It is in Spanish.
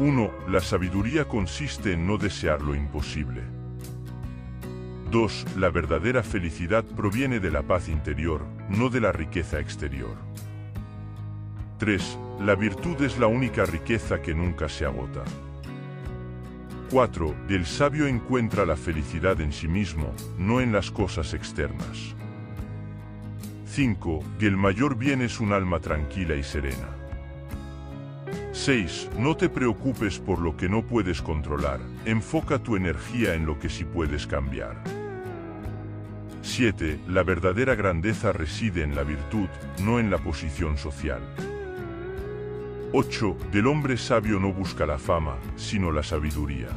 1. La sabiduría consiste en no desear lo imposible. 2. La verdadera felicidad proviene de la paz interior, no de la riqueza exterior. 3. La virtud es la única riqueza que nunca se agota. 4. El sabio encuentra la felicidad en sí mismo, no en las cosas externas. 5. El mayor bien es un alma tranquila y serena. 6. No te preocupes por lo que no puedes controlar, enfoca tu energía en lo que sí puedes cambiar. 7. La verdadera grandeza reside en la virtud, no en la posición social. 8. Del hombre sabio no busca la fama, sino la sabiduría.